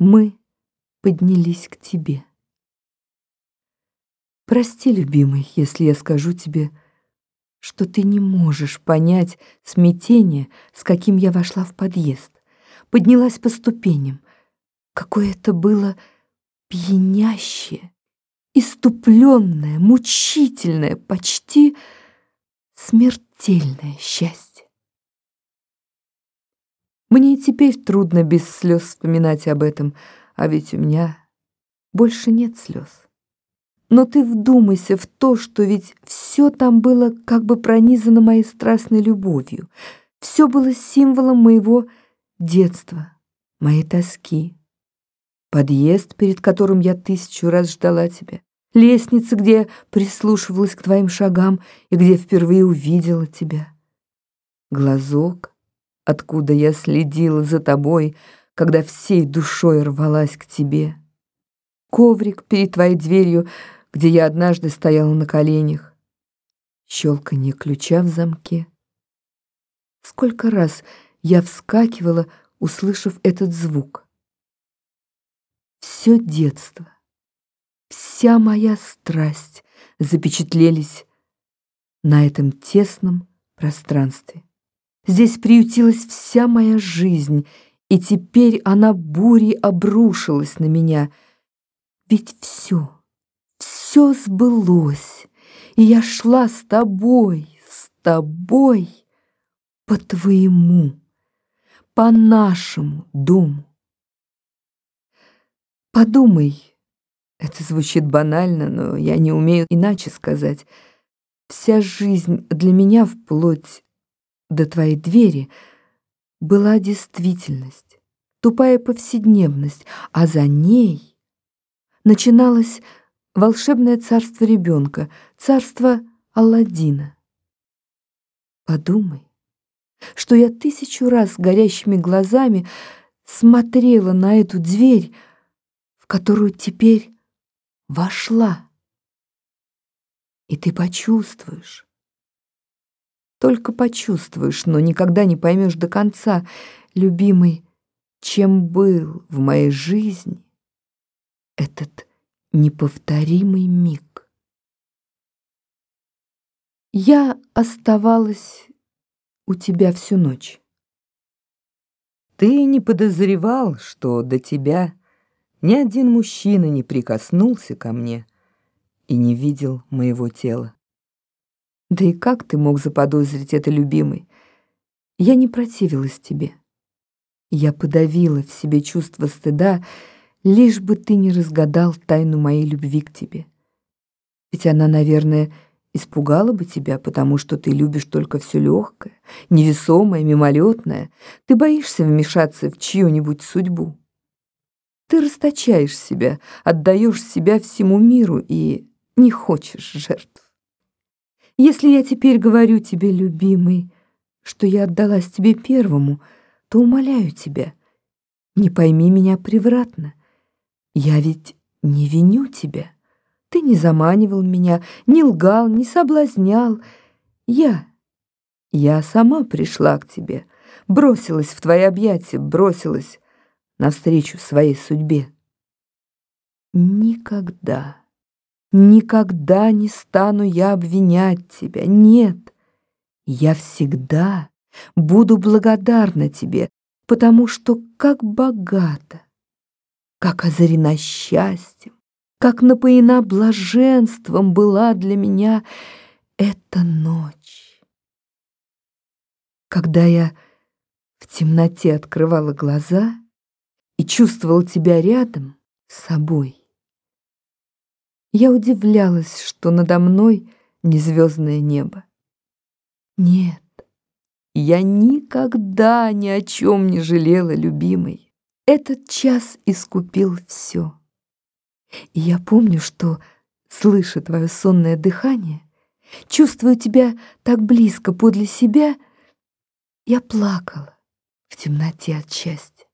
мы поднялись к тебе. Прости, любимый, если я скажу тебе, что ты не можешь понять смятение, с каким я вошла в подъезд, поднялась по ступеням. Какое это было пьянящее, иступленное, мучительное, почти смертельное счастье. Мне и теперь трудно без слез вспоминать об этом, а ведь у меня больше нет слез. Но ты вдумайся в то, что ведь все там было как бы пронизано моей страстной любовью. Все было символом моего детства, моей тоски. Подъезд, перед которым я тысячу раз ждала тебя. Лестница, где прислушивалась к твоим шагам и где впервые увидела тебя. Глазок, откуда я следила за тобой, когда всей душой рвалась к тебе. Коврик перед твоей дверью, где я однажды стояла на коленях. Щелканье ключа в замке. Сколько раз я вскакивала, услышав этот звук. Все детство, вся моя страсть запечатлелись на этом тесном пространстве. Здесь приютилась вся моя жизнь, и теперь она бурей обрушилась на меня. Ведь все, все сбылось, и я шла с тобой, с тобой по твоему, по нашему дому. Подумай, это звучит банально, но я не умею иначе сказать. Вся жизнь для меня вплоть до твоей двери была действительность, тупая повседневность, а за ней начиналось волшебное царство ребенка, царство Алладина. Подумай, что я тысячу раз горящими глазами смотрела на эту дверь, в которую теперь вошла. И ты почувствуешь, только почувствуешь, но никогда не поймешь до конца, любимый, чем был в моей жизни этот неповторимый миг. Я оставалась у тебя всю ночь. Ты не подозревал, что до тебя ни один мужчина не прикоснулся ко мне и не видел моего тела. Да и как ты мог заподозрить это, любимый? Я не противилась тебе. Я подавила в себе чувство стыда, лишь бы ты не разгадал тайну моей любви к тебе. Ведь она, наверное, испугала бы тебя, потому что ты любишь только все легкое, невесомое, мимолетное. Ты боишься вмешаться в чью-нибудь судьбу. Ты расточаешь себя, отдаешь себя всему миру и не хочешь жертв. Если я теперь говорю тебе, любимый, что я отдалась тебе первому, то умоляю тебя, не пойми меня превратно. Я ведь не виню тебя. Ты не заманивал меня, не лгал, не соблазнял. Я, я сама пришла к тебе, бросилась в твои объятия, бросилась навстречу своей судьбе. Никогда. Никогда не стану я обвинять тебя, нет. Я всегда буду благодарна тебе, потому что как богата, как озарена счастьем, как напоена блаженством была для меня эта ночь. Когда я в темноте открывала глаза и чувствовала тебя рядом с собой, я удивлялась, что надо мной не звездное небо. Нет, я никогда ни о чем не жалела, любимый. Этот час искупил все. И я помню, что, слыша твое сонное дыхание, чувствую тебя так близко подле себя, я плакала в темноте от счастья.